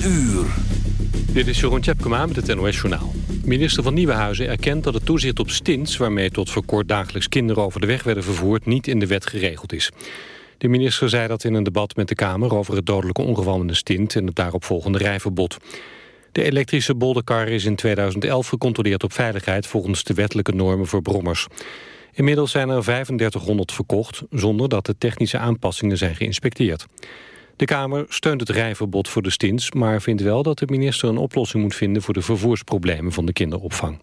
uur. Dit is Jeroen Tjepkema met het NOS Journaal. Minister van Nieuwenhuizen erkent dat het toezicht op stints... waarmee tot voor kort dagelijks kinderen over de weg werden vervoerd... niet in de wet geregeld is. De minister zei dat in een debat met de Kamer... over het dodelijke ongeval met een stint en het daaropvolgende rijverbod. De elektrische bolderkar is in 2011 gecontroleerd op veiligheid... volgens de wettelijke normen voor brommers. Inmiddels zijn er 3500 verkocht... zonder dat de technische aanpassingen zijn geïnspecteerd. De Kamer steunt het rijverbod voor de stints... maar vindt wel dat de minister een oplossing moet vinden... voor de vervoersproblemen van de kinderopvang.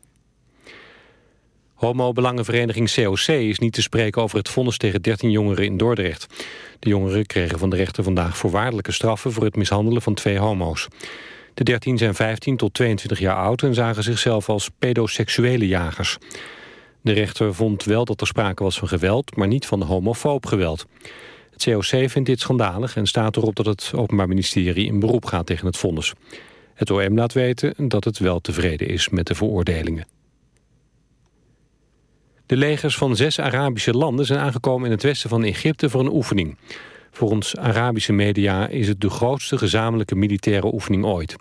Homo-belangenvereniging COC is niet te spreken over het vonnis tegen 13 jongeren in Dordrecht. De jongeren kregen van de rechter vandaag voorwaardelijke straffen voor het mishandelen van twee homo's. De 13 zijn 15 tot 22 jaar oud en zagen zichzelf als pedoseksuele jagers. De rechter vond wel dat er sprake was van geweld, maar niet van homofoob geweld. Het COC vindt dit schandalig en staat erop dat het Openbaar Ministerie in beroep gaat tegen het vonnis. Het OM laat weten dat het wel tevreden is met de veroordelingen. De legers van zes Arabische landen zijn aangekomen in het westen van Egypte voor een oefening. Volgens Arabische media is het de grootste gezamenlijke militaire oefening ooit.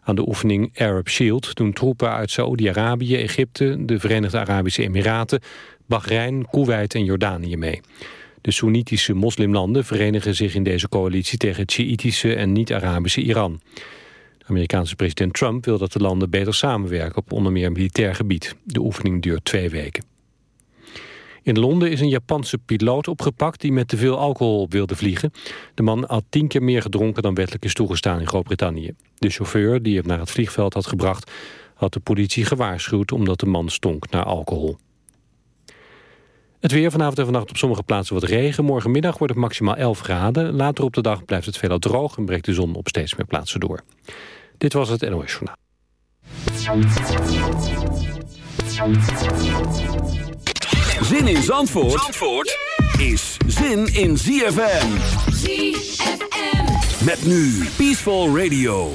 Aan de oefening Arab Shield doen troepen uit Saoedi-Arabië, Egypte, de Verenigde Arabische Emiraten, Bahrein, Kuwait en Jordanië mee. De Soenitische moslimlanden verenigen zich in deze coalitie tegen het Sjiitische en niet-Arabische Iran. De Amerikaanse president Trump wil dat de landen beter samenwerken op onder meer militair gebied. De oefening duurt twee weken. In Londen is een Japanse piloot opgepakt die met te veel alcohol wilde vliegen. De man had tien keer meer gedronken dan wettelijk is toegestaan in Groot-Brittannië. De chauffeur die hem naar het vliegveld had gebracht had de politie gewaarschuwd omdat de man stonk naar alcohol. Het weer vanavond en vannacht op sommige plaatsen wat regen. Morgenmiddag wordt het maximaal 11 graden. Later op de dag blijft het veelal droog en breekt de zon op steeds meer plaatsen door. Dit was het NOS Journaal. Zin in Zandvoort, Zandvoort is zin in ZFM. ZFM. Met nu Peaceful Radio.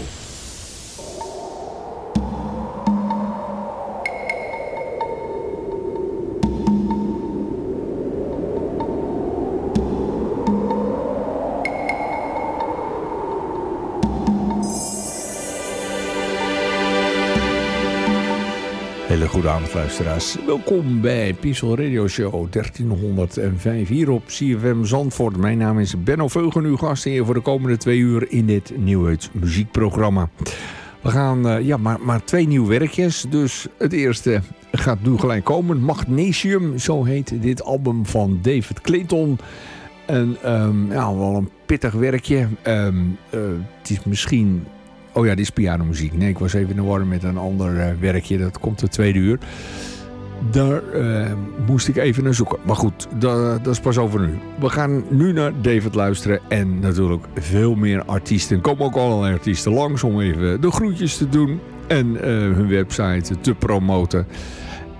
Hele goede avond luisteraars. Welkom bij Piesel Radio Show 1305 hier op CFM Zandvoort. Mijn naam is Benno Veugen, uw gast hier voor de komende twee uur in dit Nieuwheids muziekprogramma. We gaan uh, ja, maar, maar twee nieuwe werkjes. Dus het eerste gaat nu gelijk komen. Magnesium, zo heet dit album van David Clayton. En um, ja, wel een pittig werkje. Um, uh, het is misschien Oh ja, dit is pianomuziek. Nee, ik was even in de war met een ander uh, werkje. Dat komt de tweede uur. Daar uh, moest ik even naar zoeken. Maar goed, dat, dat, is pas over nu. We gaan nu naar David luisteren. En natuurlijk veel meer artiesten. Komen ook allerlei artiesten langs om even de groetjes te doen. En uh, hun website te promoten.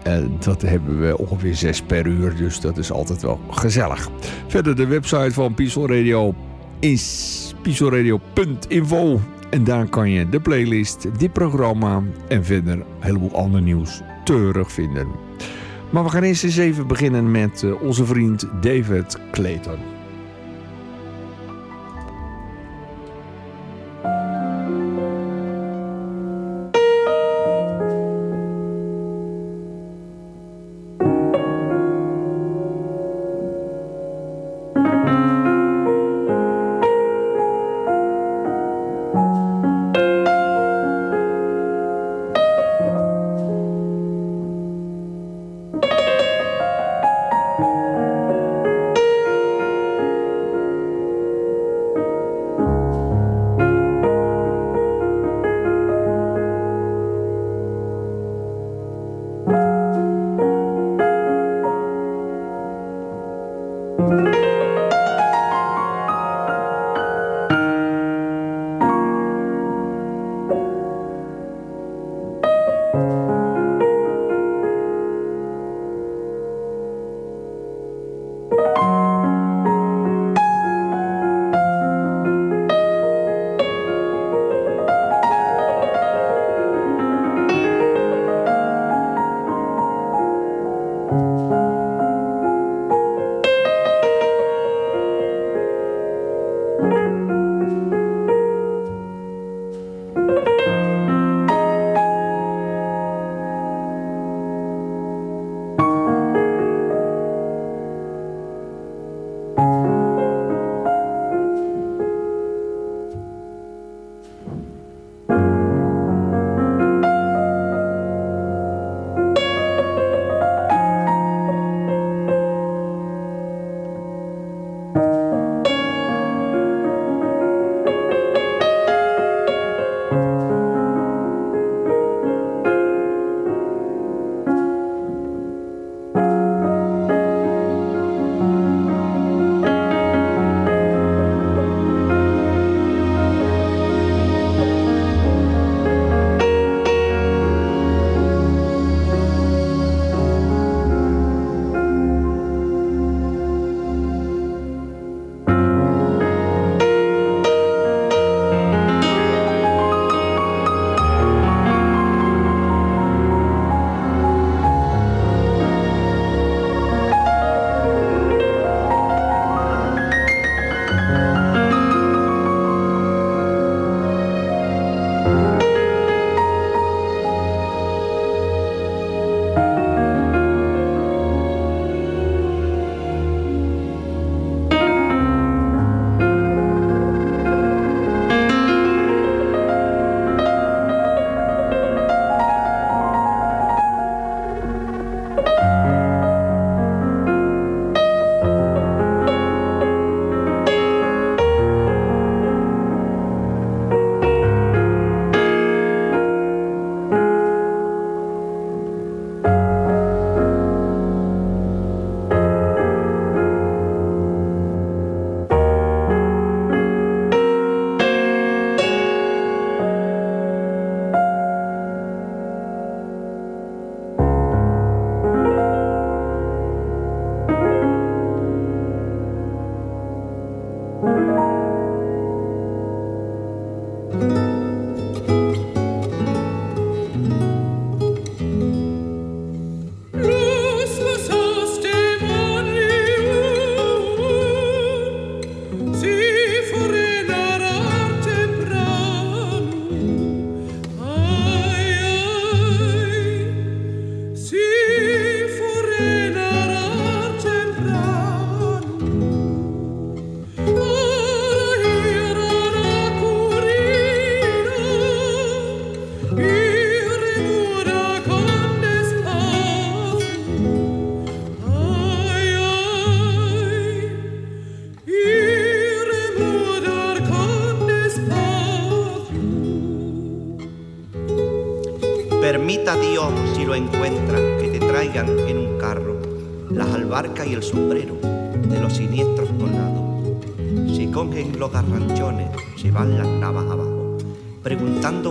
En dat hebben we ongeveer zes per uur. Dus dat is altijd wel gezellig. Verder de website van Piesel Radio is pieselradio.info. En daar kan je de playlist, dit programma en verder een heleboel ander nieuws terugvinden. Maar we gaan eerst eens even beginnen met eh, onze vriend David Clayton.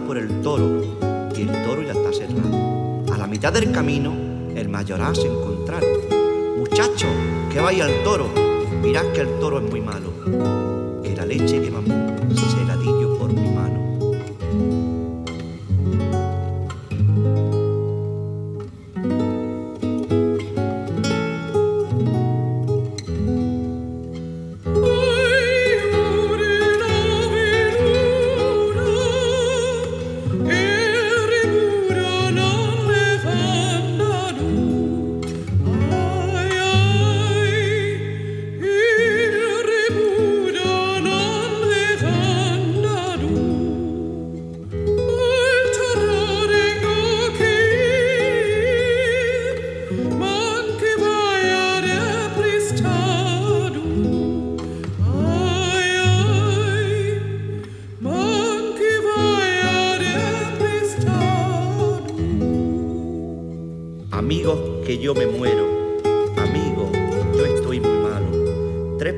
Por el toro, y el toro ya está cerrado. A la mitad del camino, el mayoral se encontraron. Muchacho, que vaya al toro, mirad que el toro es muy malo, que la leche que mamó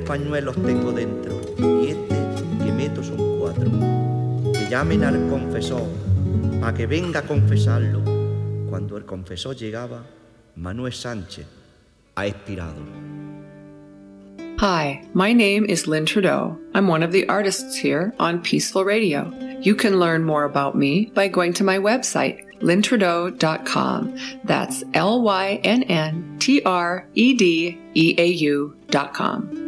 pañuelos tengo dentro y este que meto son cuatro. Que llamen al confesor para que venga a confesarlo. Cuando el confesor llegaba, Manuel Sánchez ha expirado. Hi, my name is Lynn Trudeau. I'm one of the artists here on Peaceful Radio. You can learn more about me by going to my website, lyntrudeau.com. That's L Y N N T R E D E A U.com.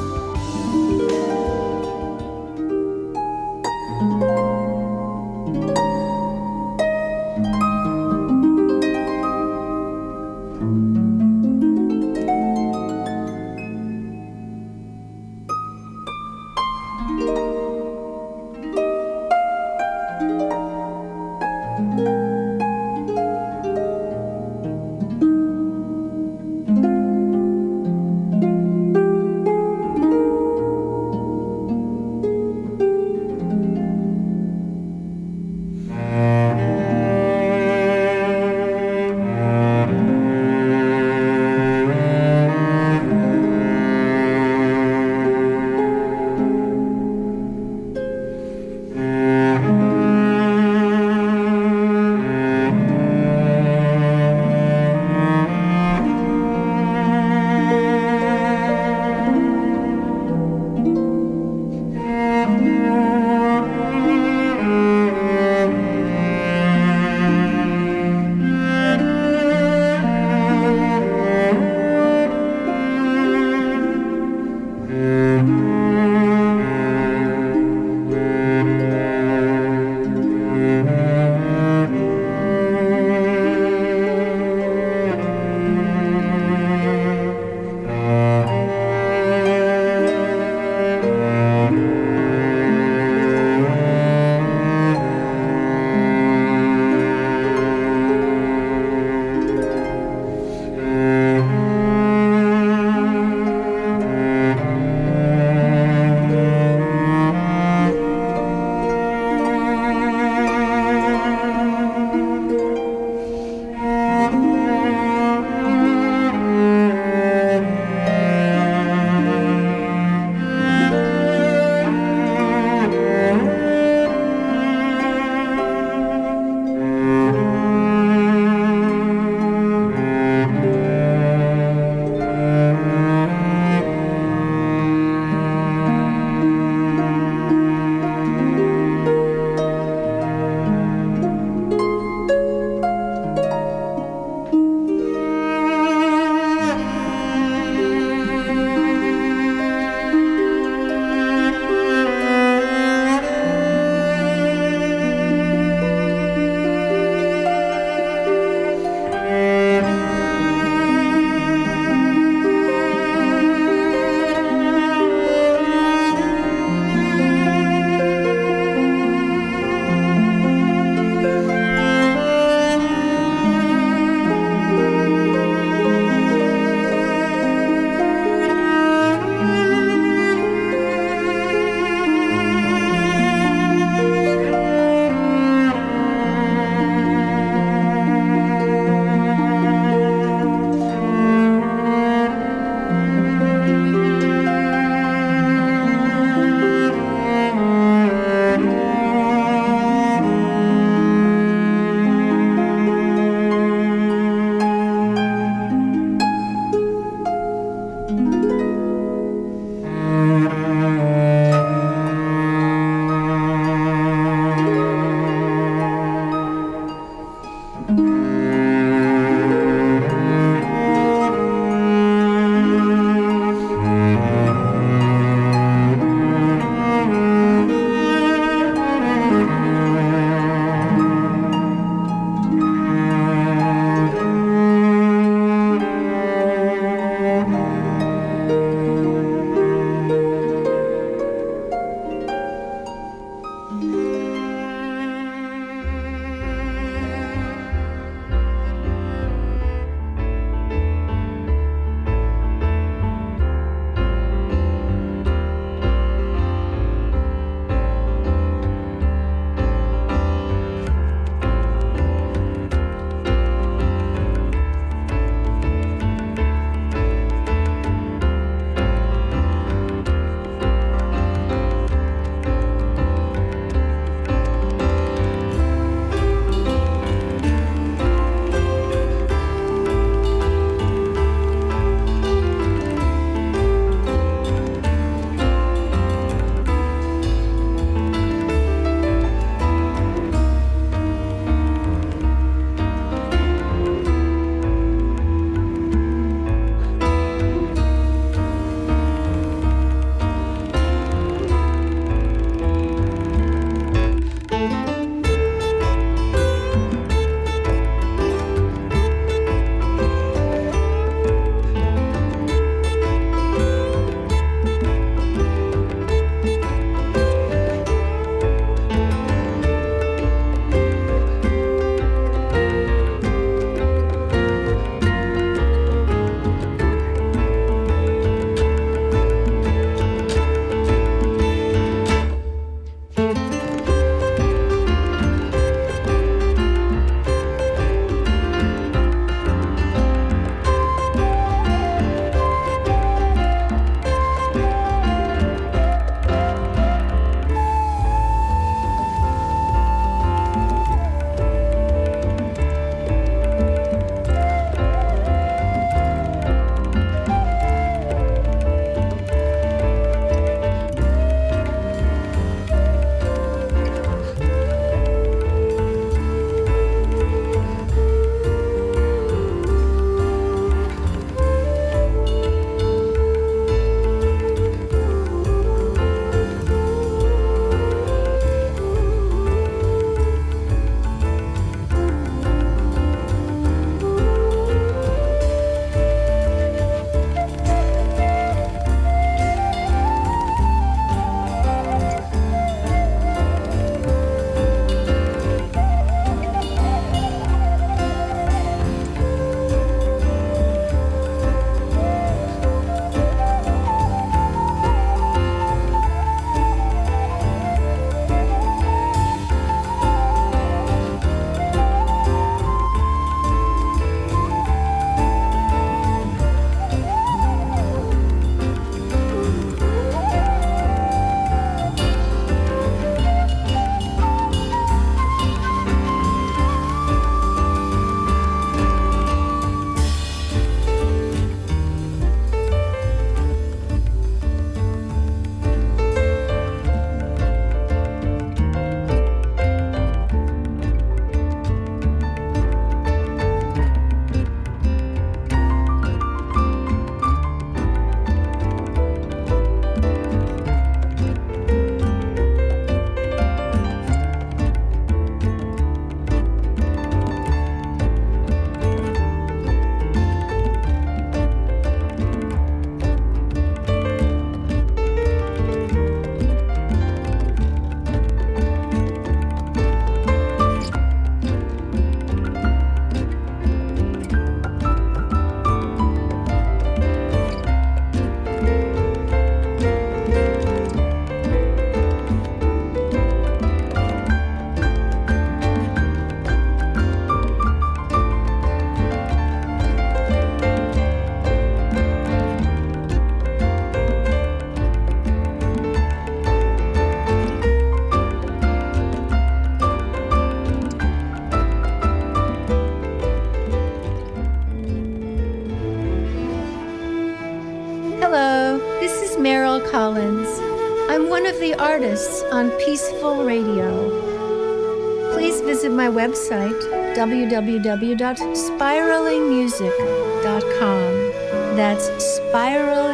Radio. Please visit my website www.spiralingmusic.com. That's spiralingmusic.com.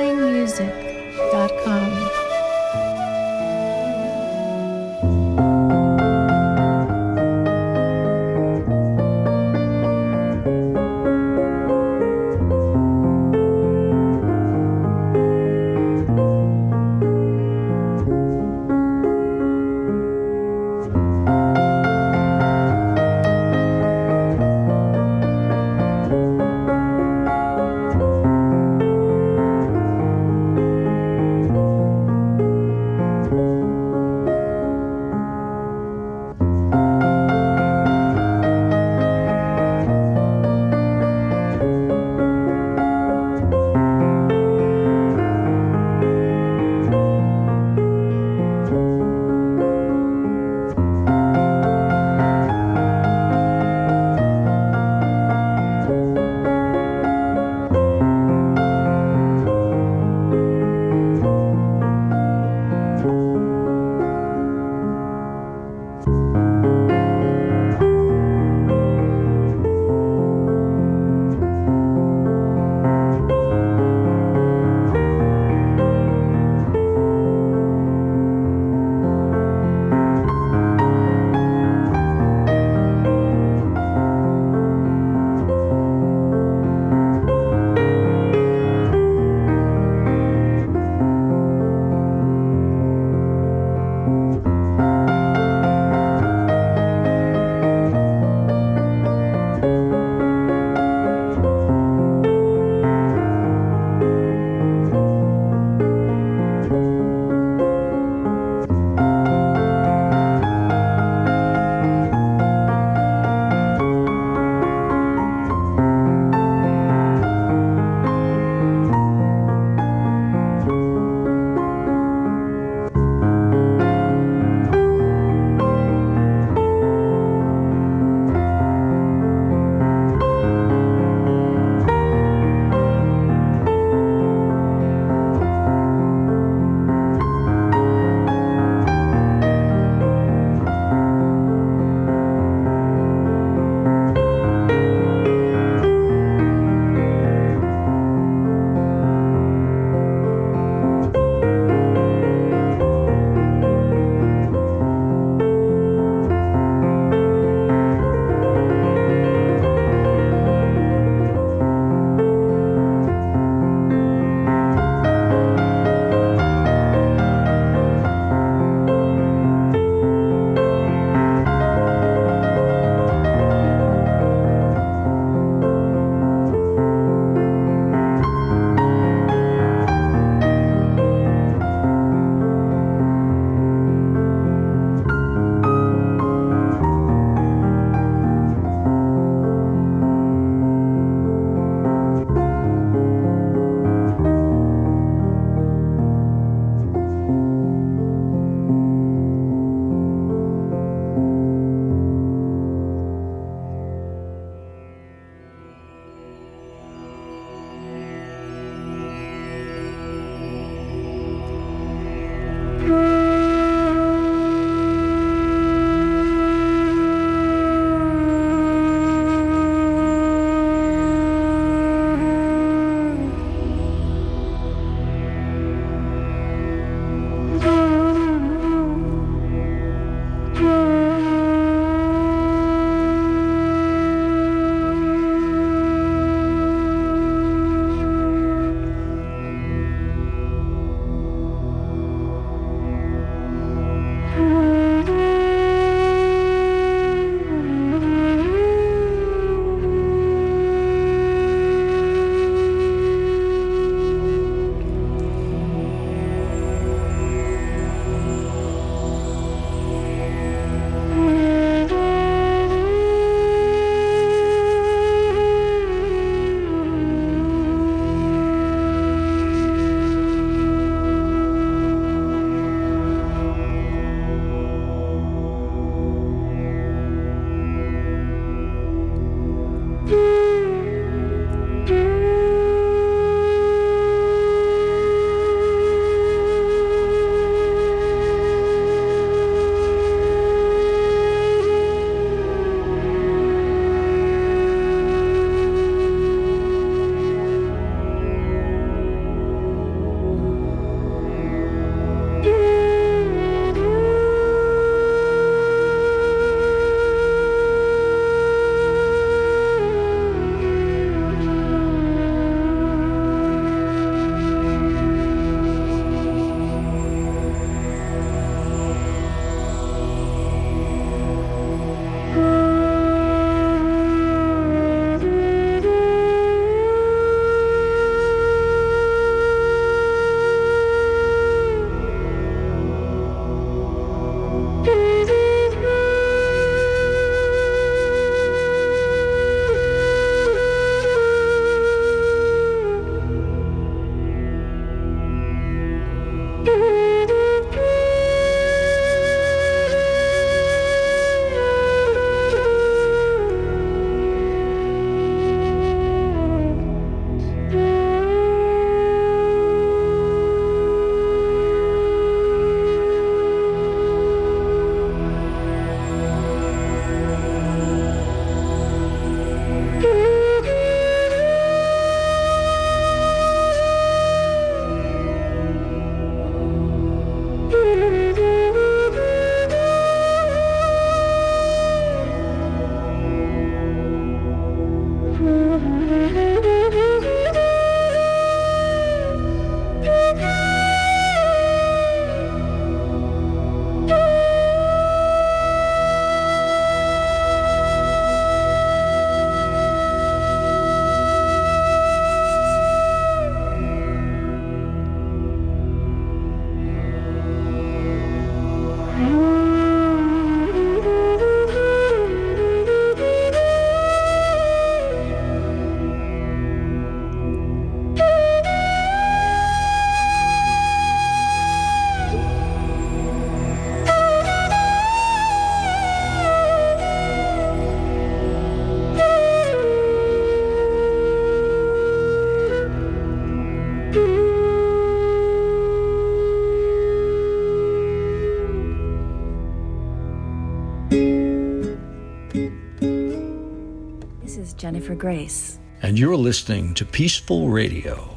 Jennifer Grace. And you're listening to Peaceful Radio.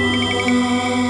Música